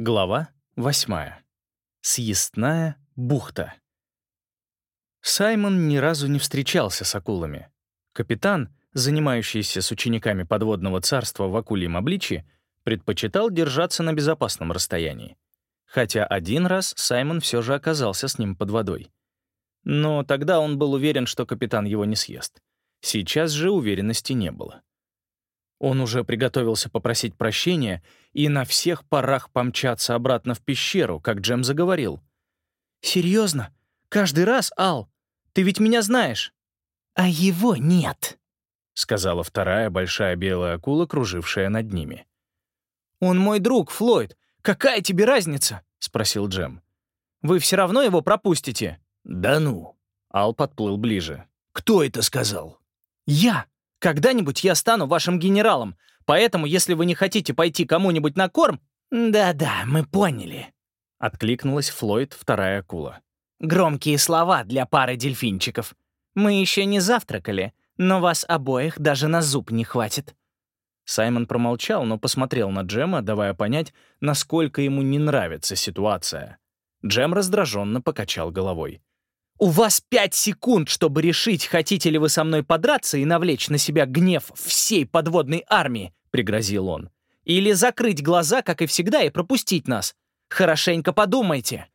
Глава 8. Съестная бухта. Саймон ни разу не встречался с акулами. Капитан, занимающийся с учениками подводного царства в акульем обличье, предпочитал держаться на безопасном расстоянии. Хотя один раз Саймон все же оказался с ним под водой. Но тогда он был уверен, что капитан его не съест. Сейчас же уверенности не было. Он уже приготовился попросить прощения и на всех парах помчаться обратно в пещеру, как Джем заговорил. «Серьезно? Каждый раз, Ал? Ты ведь меня знаешь?» «А его нет», — сказала вторая большая белая акула, кружившая над ними. «Он мой друг, Флойд. Какая тебе разница?» — спросил Джем. «Вы все равно его пропустите?» «Да ну!» — Ал подплыл ближе. «Кто это сказал?» «Я!» Когда-нибудь я стану вашим генералом, поэтому если вы не хотите пойти кому-нибудь на корм...» «Да-да, мы поняли», — откликнулась Флойд, вторая акула. «Громкие слова для пары дельфинчиков. Мы еще не завтракали, но вас обоих даже на зуб не хватит». Саймон промолчал, но посмотрел на Джема, давая понять, насколько ему не нравится ситуация. Джем раздраженно покачал головой. «У вас пять секунд, чтобы решить, хотите ли вы со мной подраться и навлечь на себя гнев всей подводной армии», — пригрозил он. «Или закрыть глаза, как и всегда, и пропустить нас. Хорошенько подумайте».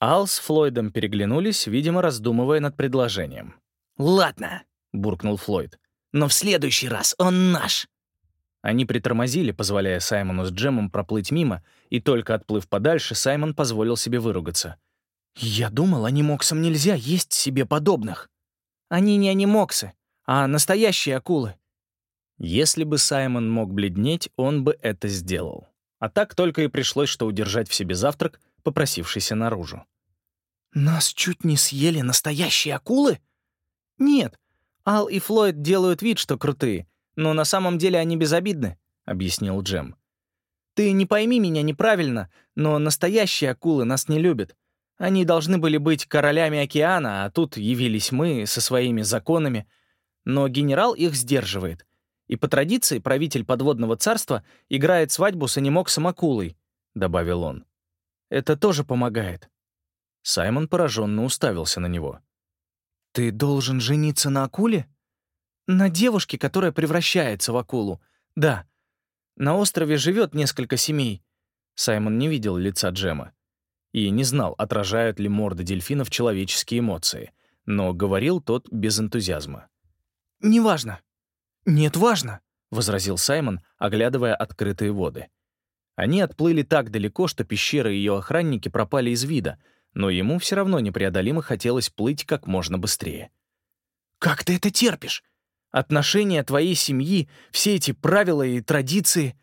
Ал с Флойдом переглянулись, видимо, раздумывая над предложением. «Ладно», — буркнул Флойд. «но в следующий раз он наш». Они притормозили, позволяя Саймону с Джемом проплыть мимо, и только отплыв подальше, Саймон позволил себе выругаться — «Я думал, анимоксам нельзя есть себе подобных. Они не анимоксы, а настоящие акулы». Если бы Саймон мог бледнеть, он бы это сделал. А так только и пришлось, что удержать в себе завтрак, попросившийся наружу. «Нас чуть не съели настоящие акулы?» «Нет, Ал и Флойд делают вид, что крутые, но на самом деле они безобидны», — объяснил Джем. «Ты не пойми меня неправильно, но настоящие акулы нас не любят. Они должны были быть королями океана, а тут явились мы со своими законами. Но генерал их сдерживает. И по традиции правитель подводного царства играет свадьбу с анимоксом акулой, — добавил он. Это тоже помогает. Саймон пораженно уставился на него. «Ты должен жениться на акуле?» «На девушке, которая превращается в акулу. Да. На острове живет несколько семей». Саймон не видел лица Джема и не знал, отражают ли морды дельфинов человеческие эмоции, но говорил тот без энтузиазма. «Неважно». «Нет, важно», — возразил Саймон, оглядывая открытые воды. Они отплыли так далеко, что пещера и ее охранники пропали из вида, но ему все равно непреодолимо хотелось плыть как можно быстрее. «Как ты это терпишь? Отношения твоей семьи, все эти правила и традиции...»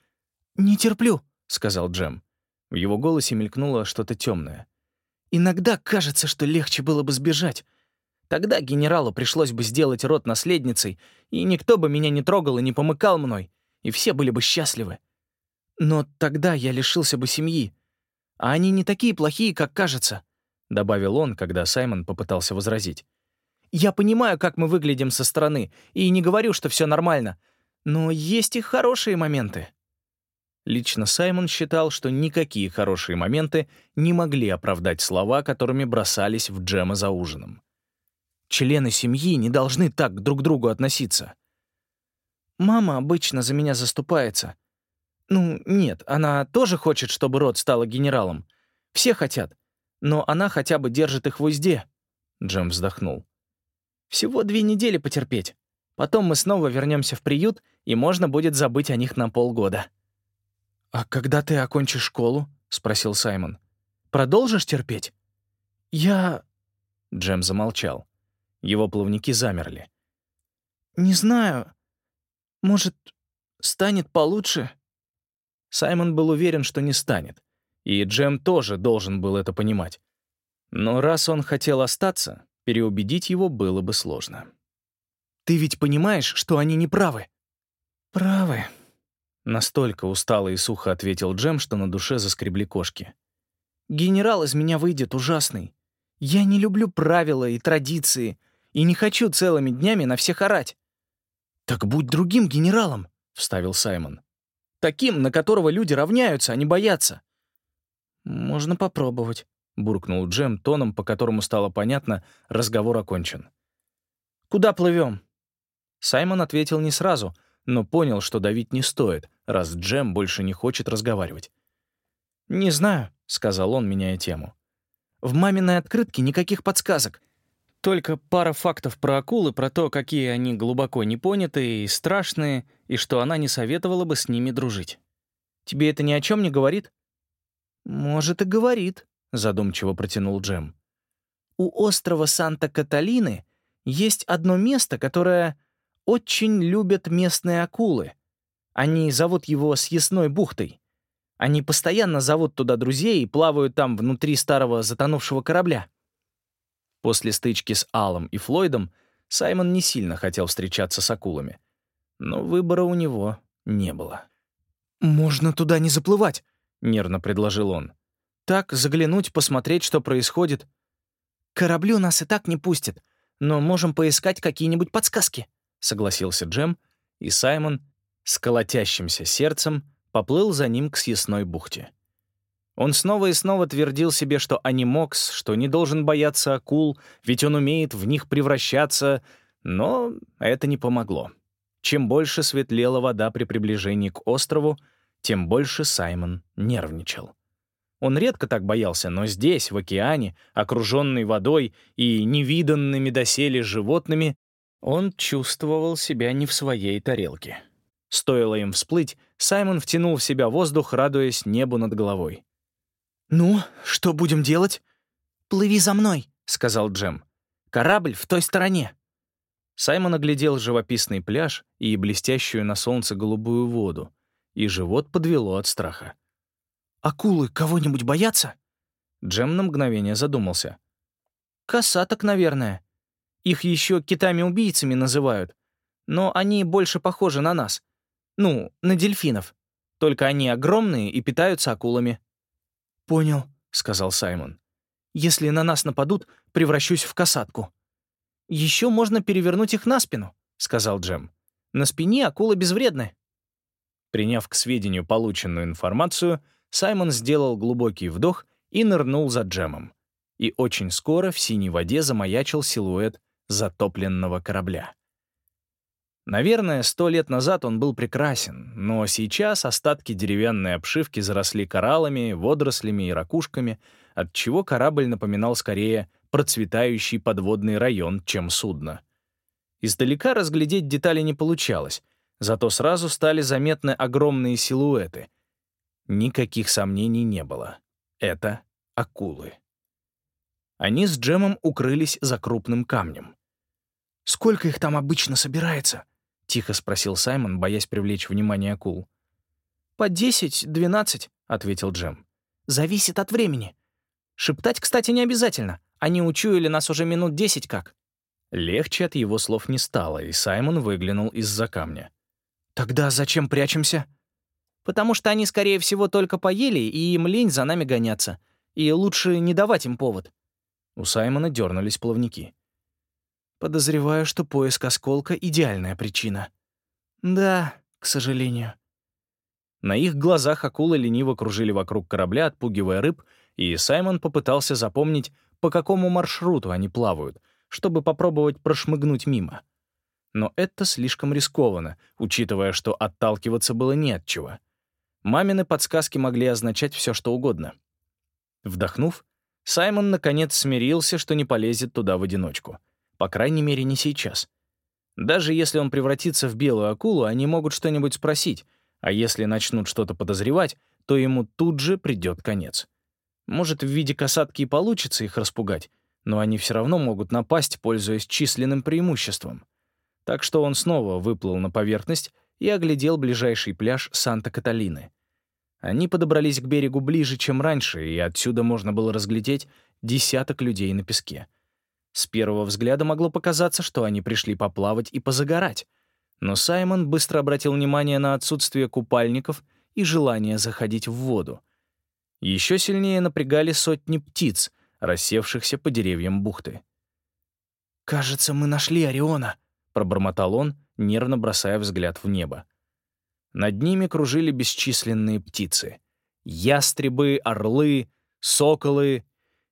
«Не терплю», — сказал Джем. В его голосе мелькнуло что-то темное. «Иногда кажется, что легче было бы сбежать. Тогда генералу пришлось бы сделать род наследницей, и никто бы меня не трогал и не помыкал мной, и все были бы счастливы. Но тогда я лишился бы семьи. А они не такие плохие, как кажется», — добавил он, когда Саймон попытался возразить. «Я понимаю, как мы выглядим со стороны, и не говорю, что все нормально, но есть и хорошие моменты». Лично Саймон считал, что никакие хорошие моменты не могли оправдать слова, которыми бросались в Джема за ужином. «Члены семьи не должны так друг к другу относиться». «Мама обычно за меня заступается. Ну, нет, она тоже хочет, чтобы род стала генералом. Все хотят. Но она хотя бы держит их в узде». Джем вздохнул. «Всего две недели потерпеть. Потом мы снова вернемся в приют, и можно будет забыть о них на полгода». «А когда ты окончишь школу?» — спросил Саймон. «Продолжишь терпеть?» «Я...» Джем замолчал. Его плавники замерли. «Не знаю. Может, станет получше?» Саймон был уверен, что не станет. И Джем тоже должен был это понимать. Но раз он хотел остаться, переубедить его было бы сложно. «Ты ведь понимаешь, что они не правы?» «Правы», Настолько устало и сухо ответил Джем, что на душе заскребли кошки. «Генерал из меня выйдет ужасный. Я не люблю правила и традиции, и не хочу целыми днями на всех орать». «Так будь другим генералом», — вставил Саймон. «Таким, на которого люди равняются, а не боятся». «Можно попробовать», — буркнул Джем тоном, по которому стало понятно, разговор окончен. «Куда плывем?» Саймон ответил не сразу, но понял, что давить не стоит, раз Джем больше не хочет разговаривать. «Не знаю», — сказал он, меняя тему. «В маминой открытке никаких подсказок. Только пара фактов про акулы, про то, какие они глубоко непонятые и страшные, и что она не советовала бы с ними дружить. Тебе это ни о чем не говорит?» «Может, и говорит», — задумчиво протянул Джем. «У острова Санта-Каталины есть одно место, которое очень любят местные акулы. Они зовут его Съестной бухтой. Они постоянно зовут туда друзей и плавают там внутри старого затонувшего корабля». После стычки с Аллом и Флойдом Саймон не сильно хотел встречаться с акулами. Но выбора у него не было. «Можно туда не заплывать», — нервно предложил он. «Так, заглянуть, посмотреть, что происходит. Кораблю нас и так не пустят, но можем поискать какие-нибудь подсказки», — согласился Джем, и Саймон с колотящимся сердцем поплыл за ним к съестной бухте. Он снова и снова твердил себе, что анимокс, что не должен бояться акул, ведь он умеет в них превращаться, но это не помогло. Чем больше светлела вода при приближении к острову, тем больше Саймон нервничал. Он редко так боялся, но здесь, в океане, окруженный водой и невиданными доселе животными, он чувствовал себя не в своей тарелке. Стоило им всплыть, Саймон втянул в себя воздух, радуясь небу над головой. «Ну, что будем делать?» «Плыви за мной», — сказал Джем. «Корабль в той стороне». Саймон оглядел живописный пляж и блестящую на солнце голубую воду, и живот подвело от страха. «Акулы кого-нибудь боятся?» Джем на мгновение задумался. «Косаток, наверное. Их еще китами-убийцами называют. Но они больше похожи на нас. Ну, на дельфинов. Только они огромные и питаются акулами». «Понял», — сказал Саймон. «Если на нас нападут, превращусь в касатку». «Еще можно перевернуть их на спину», — сказал Джем. «На спине акулы безвредны». Приняв к сведению полученную информацию, Саймон сделал глубокий вдох и нырнул за Джемом. И очень скоро в синей воде замаячил силуэт затопленного корабля. Наверное, сто лет назад он был прекрасен, но сейчас остатки деревянной обшивки заросли кораллами, водорослями и ракушками, отчего корабль напоминал скорее процветающий подводный район, чем судно. Издалека разглядеть детали не получалось, зато сразу стали заметны огромные силуэты. Никаких сомнений не было. Это акулы. Они с Джемом укрылись за крупным камнем. «Сколько их там обычно собирается?» — тихо спросил Саймон, боясь привлечь внимание акул. «По десять-двенадцать», — ответил Джем. «Зависит от времени. Шептать, кстати, не обязательно. Они учуяли нас уже минут десять как». Легче от его слов не стало, и Саймон выглянул из-за камня. «Тогда зачем прячемся?» «Потому что они, скорее всего, только поели, и им лень за нами гоняться. И лучше не давать им повод». У Саймона дернулись плавники. «Подозреваю, что поиск осколка — идеальная причина». «Да, к сожалению». На их глазах акулы лениво кружили вокруг корабля, отпугивая рыб, и Саймон попытался запомнить, по какому маршруту они плавают, чтобы попробовать прошмыгнуть мимо. Но это слишком рискованно, учитывая, что отталкиваться было не от чего. Мамины подсказки могли означать все, что угодно. Вдохнув, Саймон наконец смирился, что не полезет туда в одиночку. По крайней мере, не сейчас. Даже если он превратится в белую акулу, они могут что-нибудь спросить, а если начнут что-то подозревать, то ему тут же придет конец. Может, в виде касатки и получится их распугать, но они все равно могут напасть, пользуясь численным преимуществом. Так что он снова выплыл на поверхность и оглядел ближайший пляж Санта-Каталины. Они подобрались к берегу ближе, чем раньше, и отсюда можно было разглядеть десяток людей на песке. С первого взгляда могло показаться, что они пришли поплавать и позагорать. Но Саймон быстро обратил внимание на отсутствие купальников и желание заходить в воду. Еще сильнее напрягали сотни птиц, рассевшихся по деревьям бухты. «Кажется, мы нашли Ориона», — пробормотал он, нервно бросая взгляд в небо. Над ними кружили бесчисленные птицы. Ястребы, орлы, соколы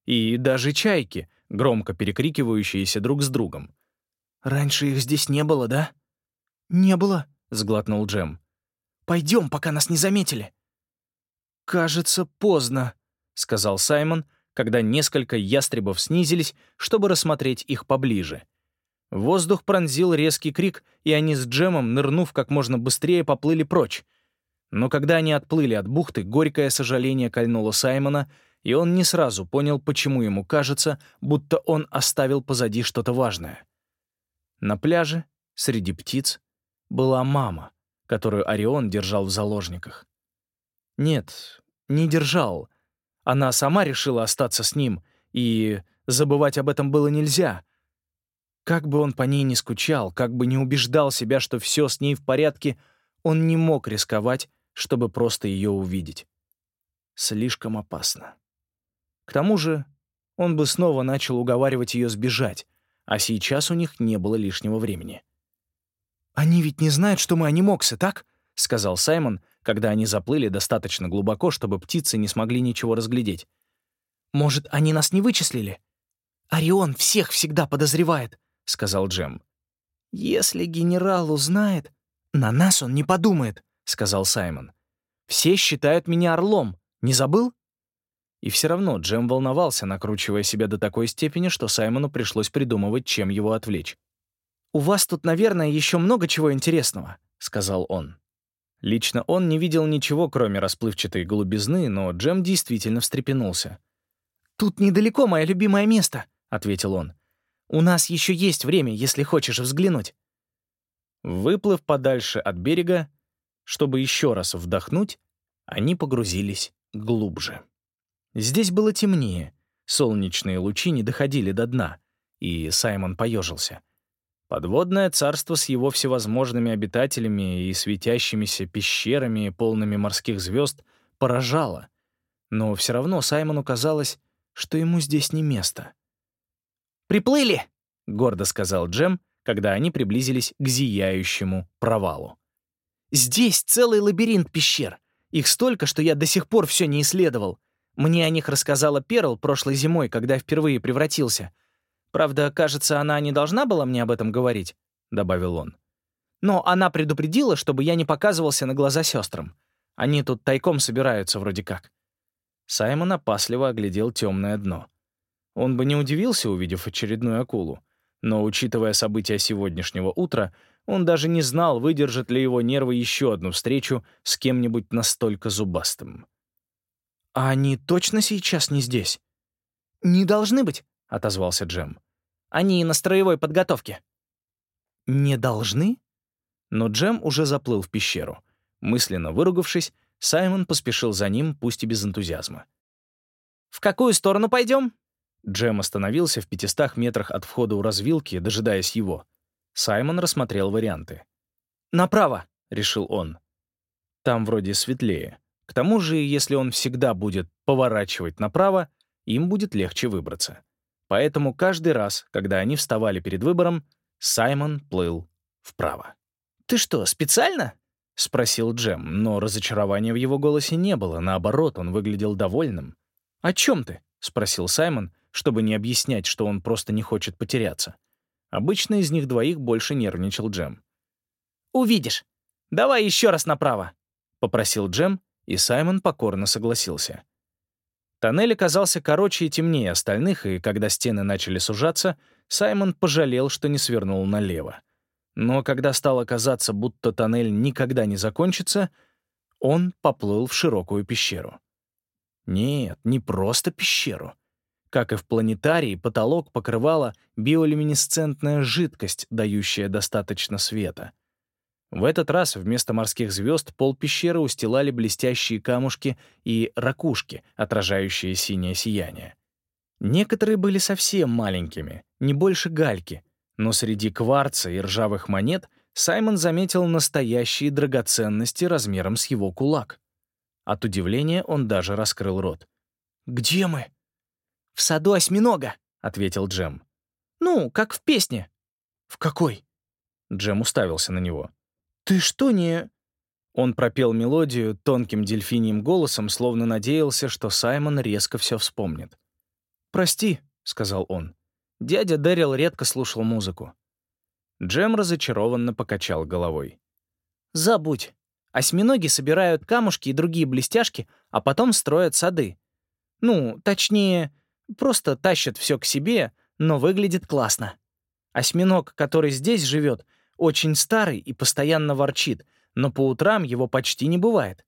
и даже чайки, громко перекрикивающиеся друг с другом. «Раньше их здесь не было, да?» «Не было», — сглотнул Джем. «Пойдем, пока нас не заметили». «Кажется, поздно», — сказал Саймон, когда несколько ястребов снизились, чтобы рассмотреть их поближе. Воздух пронзил резкий крик, и они с Джемом, нырнув как можно быстрее, поплыли прочь. Но когда они отплыли от бухты, горькое сожаление кольнуло Саймона, и он не сразу понял, почему ему кажется, будто он оставил позади что-то важное. На пляже, среди птиц, была мама, которую Орион держал в заложниках. Нет, не держал. Она сама решила остаться с ним, и забывать об этом было нельзя. Как бы он по ней не скучал, как бы не убеждал себя, что все с ней в порядке, он не мог рисковать, чтобы просто ее увидеть. Слишком опасно. К тому же он бы снова начал уговаривать ее сбежать, а сейчас у них не было лишнего времени. «Они ведь не знают, что мы анимоксы, так?» — сказал Саймон, когда они заплыли достаточно глубоко, чтобы птицы не смогли ничего разглядеть. «Может, они нас не вычислили?» «Орион всех всегда подозревает», — сказал Джем. «Если генерал узнает...» «На нас он не подумает», — сказал Саймон. «Все считают меня орлом. Не забыл?» И все равно Джем волновался, накручивая себя до такой степени, что Саймону пришлось придумывать, чем его отвлечь. «У вас тут, наверное, еще много чего интересного», — сказал он. Лично он не видел ничего, кроме расплывчатой голубизны, но Джем действительно встрепенулся. «Тут недалеко мое любимое место», — ответил он. «У нас еще есть время, если хочешь взглянуть». Выплыв подальше от берега, чтобы еще раз вдохнуть, они погрузились глубже. Здесь было темнее, солнечные лучи не доходили до дна, и Саймон поежился — Подводное царство с его всевозможными обитателями и светящимися пещерами, полными морских звезд, поражало. Но все равно Саймону казалось, что ему здесь не место. «Приплыли!» — гордо сказал Джем, когда они приблизились к зияющему провалу. «Здесь целый лабиринт пещер. Их столько, что я до сих пор все не исследовал. Мне о них рассказала Перл прошлой зимой, когда впервые превратился — Правда, кажется, она не должна была мне об этом говорить», — добавил он. «Но она предупредила, чтобы я не показывался на глаза сестрам. Они тут тайком собираются вроде как». Саймон опасливо оглядел темное дно. Он бы не удивился, увидев очередную акулу, но, учитывая события сегодняшнего утра, он даже не знал, выдержат ли его нервы еще одну встречу с кем-нибудь настолько зубастым. «А они точно сейчас не здесь?» «Не должны быть», — отозвался Джем. Они на строевой подготовке». «Не должны?» Но Джем уже заплыл в пещеру. Мысленно выругавшись, Саймон поспешил за ним, пусть и без энтузиазма. «В какую сторону пойдем?» Джем остановился в пятистах метрах от входа у развилки, дожидаясь его. Саймон рассмотрел варианты. «Направо», — решил он. «Там вроде светлее. К тому же, если он всегда будет поворачивать направо, им будет легче выбраться. Поэтому каждый раз, когда они вставали перед выбором, Саймон плыл вправо. «Ты что, специально?» — спросил Джем, но разочарования в его голосе не было, наоборот, он выглядел довольным. «О чем ты?» — спросил Саймон, чтобы не объяснять, что он просто не хочет потеряться. Обычно из них двоих больше нервничал Джем. «Увидишь. Давай еще раз направо», — попросил Джем, и Саймон покорно согласился. Тоннель оказался короче и темнее остальных, и когда стены начали сужаться, Саймон пожалел, что не свернул налево. Но когда стало казаться, будто тоннель никогда не закончится, он поплыл в широкую пещеру. Нет, не просто пещеру. Как и в планетарии, потолок покрывала биолюминесцентная жидкость, дающая достаточно света — в этот раз вместо морских звезд пол пещеры устилали блестящие камушки и ракушки, отражающие синее сияние. Некоторые были совсем маленькими, не больше гальки, но среди кварца и ржавых монет Саймон заметил настоящие драгоценности размером с его кулак. От удивления он даже раскрыл рот. «Где мы?» «В саду осьминога», — ответил Джем. «Ну, как в песне». «В какой?» Джем уставился на него. «Ты что, не...» Он пропел мелодию тонким дельфиньим голосом, словно надеялся, что Саймон резко все вспомнит. «Прости», — сказал он. Дядя Дэрил редко слушал музыку. Джем разочарованно покачал головой. «Забудь. Осьминоги собирают камушки и другие блестяшки, а потом строят сады. Ну, точнее, просто тащат все к себе, но выглядит классно. Осьминог, который здесь живет, очень старый и постоянно ворчит, но по утрам его почти не бывает.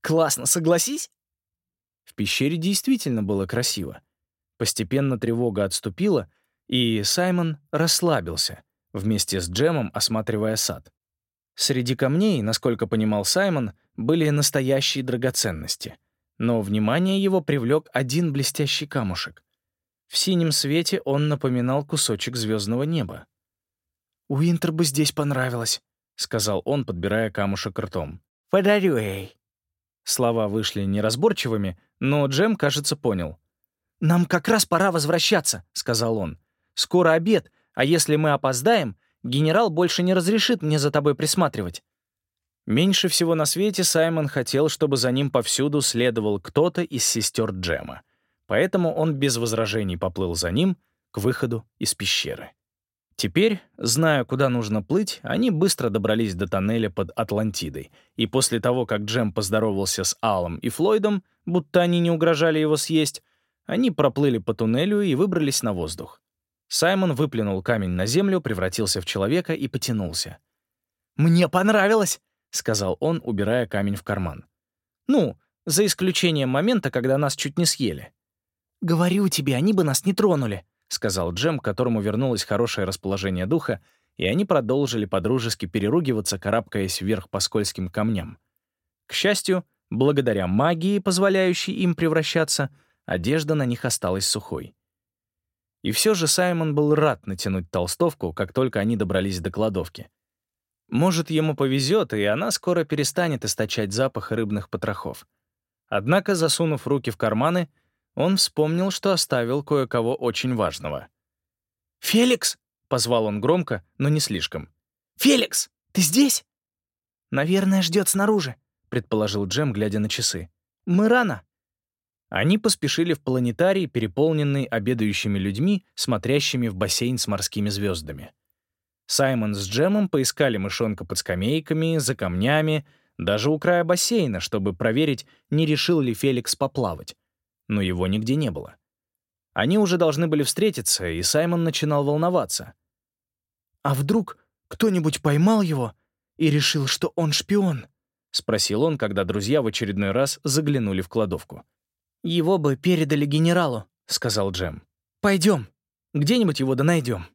Классно, согласись? В пещере действительно было красиво. Постепенно тревога отступила, и Саймон расслабился, вместе с Джемом осматривая сад. Среди камней, насколько понимал Саймон, были настоящие драгоценности. Но внимание его привлек один блестящий камушек. В синем свете он напоминал кусочек звездного неба. «Уинтер бы здесь понравилось», — сказал он, подбирая камушек ртом. «Подарю ей». Слова вышли неразборчивыми, но Джем, кажется, понял. «Нам как раз пора возвращаться», — сказал он. «Скоро обед, а если мы опоздаем, генерал больше не разрешит мне за тобой присматривать». Меньше всего на свете Саймон хотел, чтобы за ним повсюду следовал кто-то из сестер Джема. Поэтому он без возражений поплыл за ним к выходу из пещеры. Теперь, зная, куда нужно плыть, они быстро добрались до тоннеля под Атлантидой, и после того, как Джем поздоровался с Аллом и Флойдом, будто они не угрожали его съесть, они проплыли по туннелю и выбрались на воздух. Саймон выплюнул камень на землю, превратился в человека и потянулся. «Мне понравилось!» — сказал он, убирая камень в карман. «Ну, за исключением момента, когда нас чуть не съели». «Говорю тебе, они бы нас не тронули», — сказал Джем, которому вернулось хорошее расположение духа, и они продолжили подружески переругиваться, карабкаясь вверх по скользким камням. К счастью, благодаря магии, позволяющей им превращаться, одежда на них осталась сухой. И все же Саймон был рад натянуть толстовку, как только они добрались до кладовки. Может, ему повезет, и она скоро перестанет источать запах рыбных потрохов. Однако, засунув руки в карманы, он вспомнил, что оставил кое-кого очень важного. «Феликс!» — позвал он громко, но не слишком. «Феликс, ты здесь?» «Наверное, ждет снаружи», — предположил Джем, глядя на часы. «Мы рано». Они поспешили в планетарий, переполненный обедающими людьми, смотрящими в бассейн с морскими звездами. Саймон с Джемом поискали мышонка под скамейками, за камнями, даже у края бассейна, чтобы проверить, не решил ли Феликс поплавать но его нигде не было. Они уже должны были встретиться, и Саймон начинал волноваться. «А вдруг кто-нибудь поймал его и решил, что он шпион?» — спросил он, когда друзья в очередной раз заглянули в кладовку. «Его бы передали генералу», — сказал Джем. «Пойдем, где-нибудь его да найдем».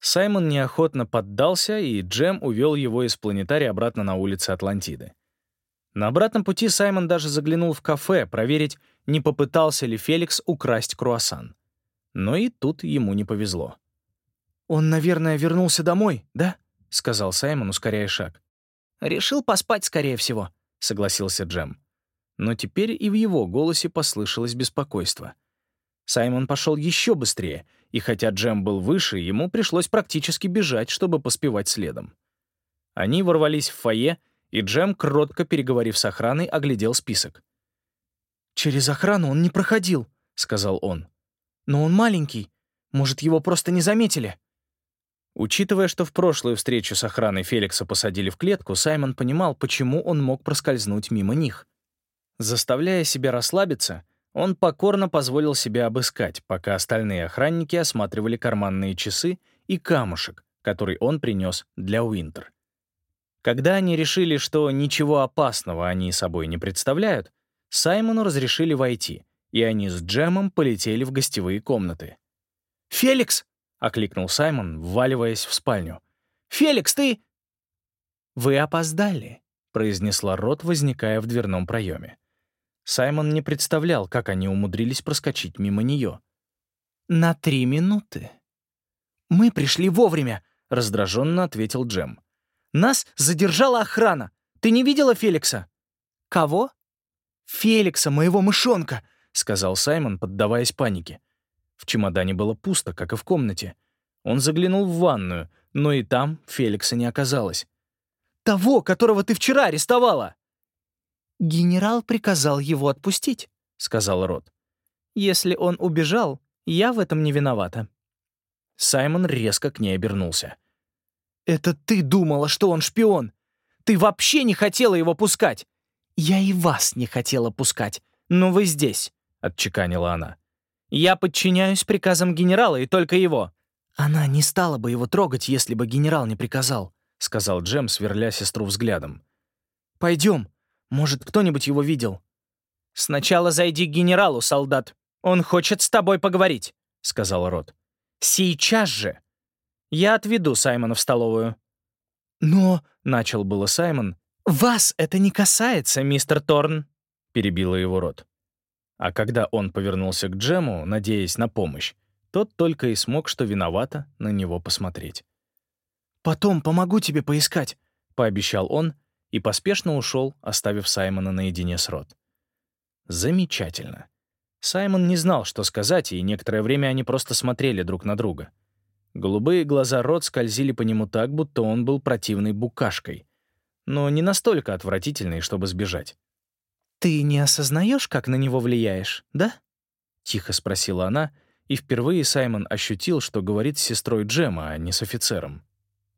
Саймон неохотно поддался, и Джем увел его из планетария обратно на улицы Атлантиды. На обратном пути Саймон даже заглянул в кафе проверить, не попытался ли Феликс украсть круассан. Но и тут ему не повезло. «Он, наверное, вернулся домой, да?» — сказал Саймон, ускоряя шаг. «Решил поспать, скорее всего», — согласился Джем. Но теперь и в его голосе послышалось беспокойство. Саймон пошел еще быстрее, и хотя Джем был выше, ему пришлось практически бежать, чтобы поспевать следом. Они ворвались в фойе и Джем, кротко переговорив с охраной, оглядел список. «Через охрану он не проходил», — сказал он. «Но он маленький. Может, его просто не заметили?» Учитывая, что в прошлую встречу с охраной Феликса посадили в клетку, Саймон понимал, почему он мог проскользнуть мимо них. Заставляя себя расслабиться, он покорно позволил себя обыскать, пока остальные охранники осматривали карманные часы и камушек, который он принес для Уинтер. Когда они решили, что ничего опасного они собой не представляют, Саймону разрешили войти, и они с Джемом полетели в гостевые комнаты. «Феликс!» — окликнул Саймон, вваливаясь в спальню. «Феликс, ты...» «Вы опоздали», — произнесла Рот, возникая в дверном проеме. Саймон не представлял, как они умудрились проскочить мимо нее. «На три минуты». «Мы пришли вовремя», — раздраженно ответил Джем. Нас задержала охрана. Ты не видела Феликса?» «Кого?» «Феликса, моего мышонка», — сказал Саймон, поддаваясь панике. В чемодане было пусто, как и в комнате. Он заглянул в ванную, но и там Феликса не оказалось. Того, которого ты вчера арестовала!» «Генерал приказал его отпустить», — сказал Рот. «Если он убежал, я в этом не виновата». Саймон резко к ней обернулся. «Это ты думала, что он шпион! Ты вообще не хотела его пускать!» «Я и вас не хотела пускать, но вы здесь», — отчеканила она. «Я подчиняюсь приказам генерала и только его». «Она не стала бы его трогать, если бы генерал не приказал», — сказал Джем, сверля сестру взглядом. «Пойдем. Может, кто-нибудь его видел?» «Сначала зайди к генералу, солдат. Он хочет с тобой поговорить», — сказал Рот. «Сейчас же. Я отведу Саймона в столовую». «Но...» — начал было Саймон. «Вас это не касается, мистер Торн», — перебила его Рот. А когда он повернулся к Джему, надеясь на помощь, тот только и смог, что виновато, на него посмотреть. «Потом помогу тебе поискать», — пообещал он и поспешно ушел, оставив Саймона наедине с Рот. Замечательно. Саймон не знал, что сказать, и некоторое время они просто смотрели друг на друга. Голубые глаза Рот скользили по нему так, будто он был противной букашкой, но не настолько отвратительной, чтобы сбежать. «Ты не осознаешь, как на него влияешь, да?» — тихо спросила она, и впервые Саймон ощутил, что говорит с сестрой Джема, а не с офицером.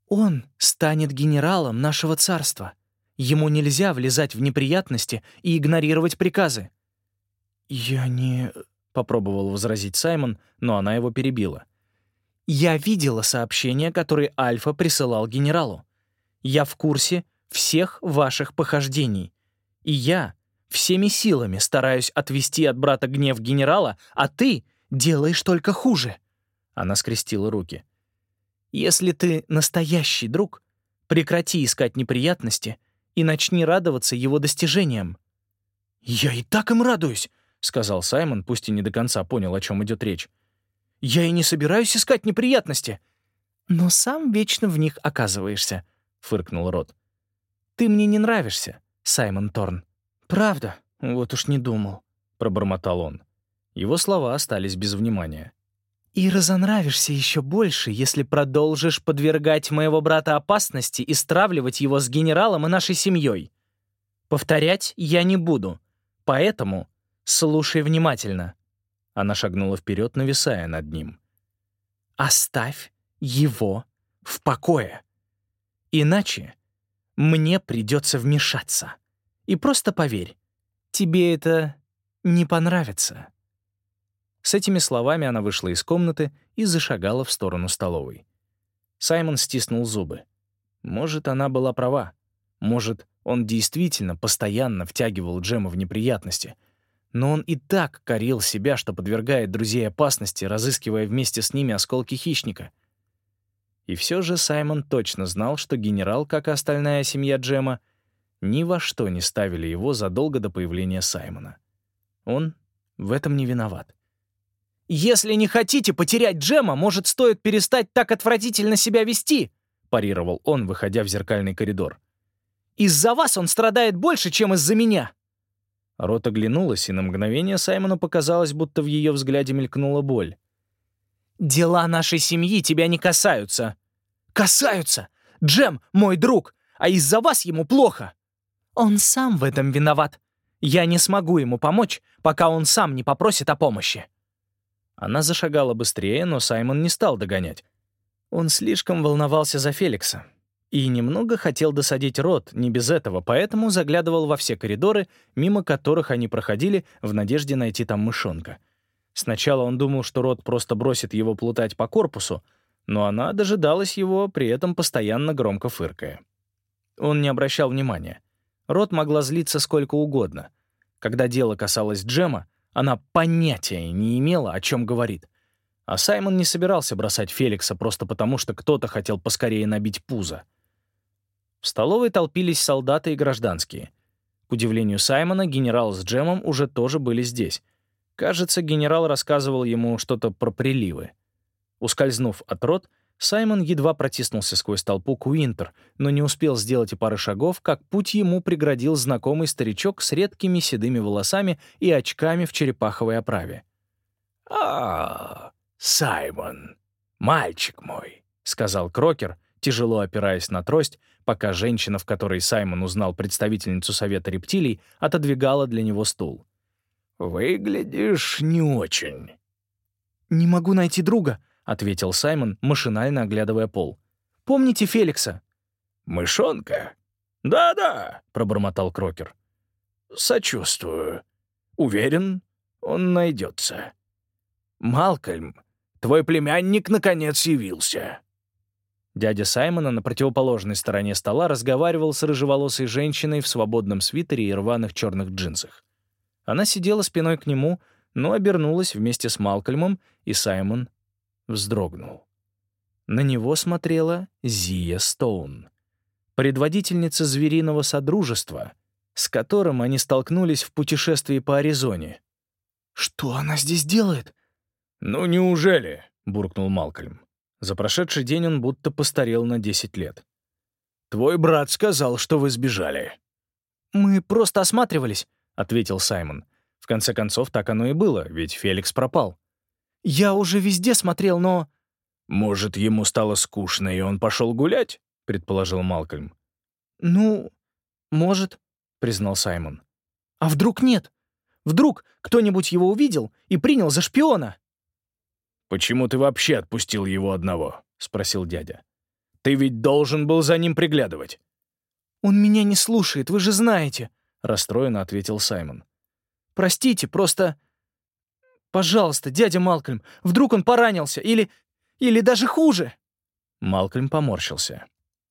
«Он станет генералом нашего царства. Ему нельзя влезать в неприятности и игнорировать приказы». «Я не...» — попробовал возразить Саймон, но она его перебила. «Я видела сообщения, которые Альфа присылал генералу. Я в курсе всех ваших похождений. И я всеми силами стараюсь отвести от брата гнев генерала, а ты делаешь только хуже». Она скрестила руки. «Если ты настоящий друг, прекрати искать неприятности и начни радоваться его достижениям». «Я и так им радуюсь», — сказал Саймон, пусть и не до конца понял, о чем идет речь. «Я и не собираюсь искать неприятности». «Но сам вечно в них оказываешься», — фыркнул Рот. «Ты мне не нравишься, Саймон Торн». «Правда? Вот уж не думал», — пробормотал он. Его слова остались без внимания. «И разонравишься еще больше, если продолжишь подвергать моего брата опасности и стравливать его с генералом и нашей семьей. Повторять я не буду, поэтому слушай внимательно». Она шагнула вперед, нависая над ним. «Оставь его в покое. Иначе мне придется вмешаться. И просто поверь, тебе это не понравится». С этими словами она вышла из комнаты и зашагала в сторону столовой. Саймон стиснул зубы. Может, она была права. Может, он действительно постоянно втягивал Джема в неприятности. Но он и так корил себя, что подвергает друзей опасности, разыскивая вместе с ними осколки хищника. И все же Саймон точно знал, что генерал, как и остальная семья Джема, ни во что не ставили его задолго до появления Саймона. Он в этом не виноват. «Если не хотите потерять Джема, может, стоит перестать так отвратительно себя вести?» парировал он, выходя в зеркальный коридор. «Из-за вас он страдает больше, чем из-за меня!» Рот оглянулась, и на мгновение Саймону показалось, будто в ее взгляде мелькнула боль. «Дела нашей семьи тебя не касаются». «Касаются! Джем — мой друг, а из-за вас ему плохо!» «Он сам в этом виноват. Я не смогу ему помочь, пока он сам не попросит о помощи». Она зашагала быстрее, но Саймон не стал догонять. Он слишком волновался за Феликса и немного хотел досадить рот, не без этого, поэтому заглядывал во все коридоры, мимо которых они проходили, в надежде найти там мышонка. Сначала он думал, что рот просто бросит его плутать по корпусу, но она дожидалась его, при этом постоянно громко фыркая. Он не обращал внимания. Рот могла злиться сколько угодно. Когда дело касалось Джема, она понятия не имела, о чем говорит. А Саймон не собирался бросать Феликса просто потому, что кто-то хотел поскорее набить пузо. В столовой толпились солдаты и гражданские. К удивлению Саймона, генерал с Джемом уже тоже были здесь. Кажется, генерал рассказывал ему что-то про приливы. Ускользнув от рот, Саймон едва протиснулся сквозь толпу к Уинтер, но не успел сделать и пары шагов, как путь ему преградил знакомый старичок с редкими седыми волосами и очками в черепаховой оправе. «А, Саймон, мальчик мой», — сказал Крокер, тяжело опираясь на трость, пока женщина, в которой Саймон узнал представительницу Совета рептилий, отодвигала для него стул. «Выглядишь не очень». «Не могу найти друга», — ответил Саймон, машинально оглядывая пол. «Помните Феликса?» «Мышонка?» «Да-да», — пробормотал Крокер. «Сочувствую. Уверен, он найдется. Малкольм, твой племянник наконец явился». Дядя Саймона на противоположной стороне стола разговаривал с рыжеволосой женщиной в свободном свитере и рваных черных джинсах. Она сидела спиной к нему, но обернулась вместе с Малкольмом, и Саймон вздрогнул. На него смотрела Зия Стоун, предводительница звериного содружества, с которым они столкнулись в путешествии по Аризоне. «Что она здесь делает?» «Ну неужели?» — буркнул Малкольм. За прошедший день он будто постарел на 10 лет. «Твой брат сказал, что вы сбежали». «Мы просто осматривались», — ответил Саймон. В конце концов, так оно и было, ведь Феликс пропал. «Я уже везде смотрел, но...» «Может, ему стало скучно, и он пошел гулять?» — предположил Малкольм. «Ну, может», — признал Саймон. «А вдруг нет? Вдруг кто-нибудь его увидел и принял за шпиона?» «Почему ты вообще отпустил его одного?» — спросил дядя. «Ты ведь должен был за ним приглядывать». «Он меня не слушает, вы же знаете», — расстроенно ответил Саймон. «Простите, просто... Пожалуйста, дядя Малкольм, вдруг он поранился, или... или даже хуже!» Малкольм поморщился.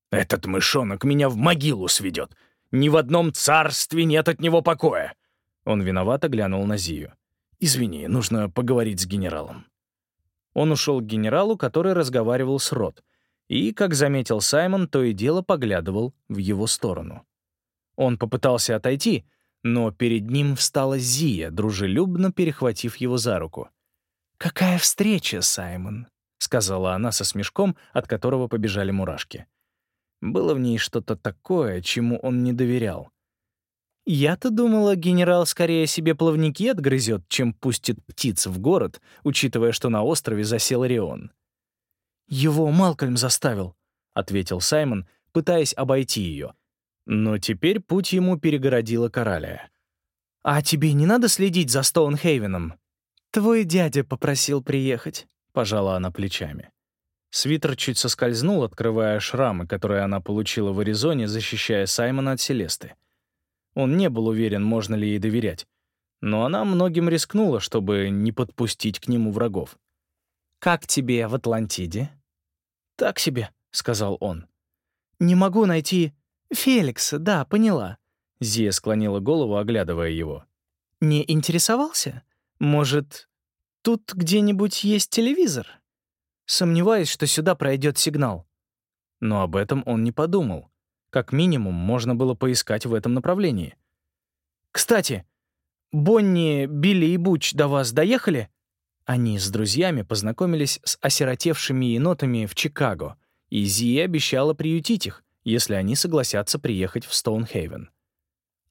«Этот мышонок меня в могилу сведет. Ни в одном царстве нет от него покоя!» Он виновато глянул на Зию. «Извини, нужно поговорить с генералом». Он ушел к генералу, который разговаривал с Рот, и, как заметил Саймон, то и дело поглядывал в его сторону. Он попытался отойти, но перед ним встала Зия, дружелюбно перехватив его за руку. «Какая встреча, Саймон?» — сказала она со смешком, от которого побежали мурашки. Было в ней что-то такое, чему он не доверял. Я-то думала, генерал скорее себе плавники отгрызет, чем пустит птиц в город, учитывая, что на острове засел Рион. «Его Малкольм заставил», — ответил Саймон, пытаясь обойти ее. Но теперь путь ему перегородила Кораля. «А тебе не надо следить за Стоунхейвеном?» «Твой дядя попросил приехать», — пожала она плечами. Свитер чуть соскользнул, открывая шрамы, которые она получила в Аризоне, защищая Саймона от Селесты. Он не был уверен, можно ли ей доверять. Но она многим рискнула, чтобы не подпустить к нему врагов. «Как тебе в Атлантиде?» «Так себе», — сказал он. «Не могу найти...» «Феликса, да, поняла». Зия склонила голову, оглядывая его. «Не интересовался? Может, тут где-нибудь есть телевизор?» Сомневаюсь, что сюда пройдет сигнал. Но об этом он не подумал. Как минимум, можно было поискать в этом направлении. «Кстати, Бонни, Билли и Буч до вас доехали?» Они с друзьями познакомились с осиротевшими енотами в Чикаго, и Зи обещала приютить их, если они согласятся приехать в Стоунхейвен.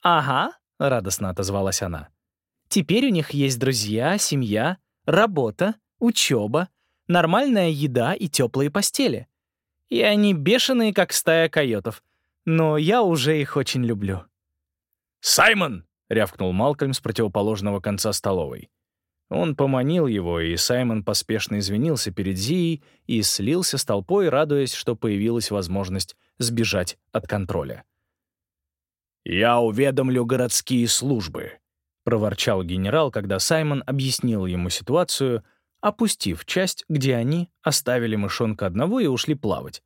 «Ага», — радостно отозвалась она. «Теперь у них есть друзья, семья, работа, учеба, нормальная еда и теплые постели. И они бешеные, как стая койотов но я уже их очень люблю». «Саймон!» — рявкнул Малкольм с противоположного конца столовой. Он поманил его, и Саймон поспешно извинился перед Зией и слился с толпой, радуясь, что появилась возможность сбежать от контроля. «Я уведомлю городские службы», — проворчал генерал, когда Саймон объяснил ему ситуацию, опустив часть, где они оставили мышонка одного и ушли плавать,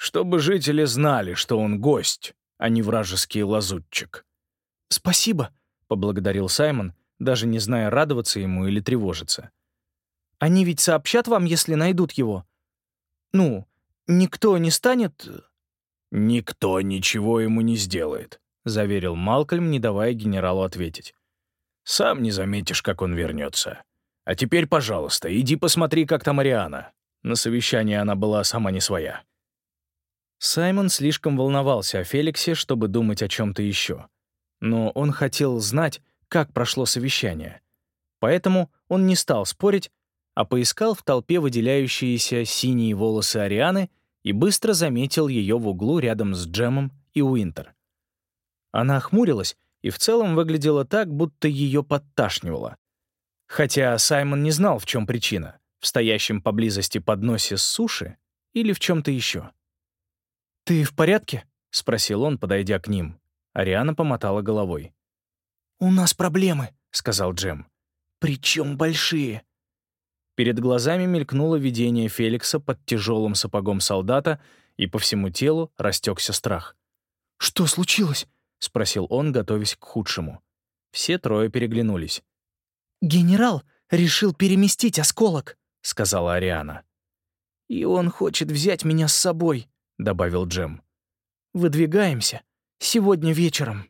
чтобы жители знали, что он гость, а не вражеский лазутчик. «Спасибо», — поблагодарил Саймон, даже не зная, радоваться ему или тревожиться. «Они ведь сообщат вам, если найдут его? Ну, никто не станет...» «Никто ничего ему не сделает», — заверил Малкольм, не давая генералу ответить. «Сам не заметишь, как он вернется. А теперь, пожалуйста, иди посмотри, как там Ариана». На совещании она была сама не своя. Саймон слишком волновался о Феликсе, чтобы думать о чем-то еще. Но он хотел знать, как прошло совещание. Поэтому он не стал спорить, а поискал в толпе выделяющиеся синие волосы Арианы и быстро заметил ее в углу рядом с Джемом и Уинтер. Она охмурилась и в целом выглядела так, будто ее подташнивало. Хотя Саймон не знал, в чем причина — в стоящем поблизости подносе с суши или в чем-то еще. «Ты в порядке?» — спросил он, подойдя к ним. Ариана помотала головой. «У нас проблемы», — сказал Джем. «Причем большие». Перед глазами мелькнуло видение Феликса под тяжелым сапогом солдата, и по всему телу растекся страх. «Что случилось?» — спросил он, готовясь к худшему. Все трое переглянулись. «Генерал решил переместить осколок», — сказала Ариана. «И он хочет взять меня с собой», — добавил Джем. «Выдвигаемся. Сегодня вечером».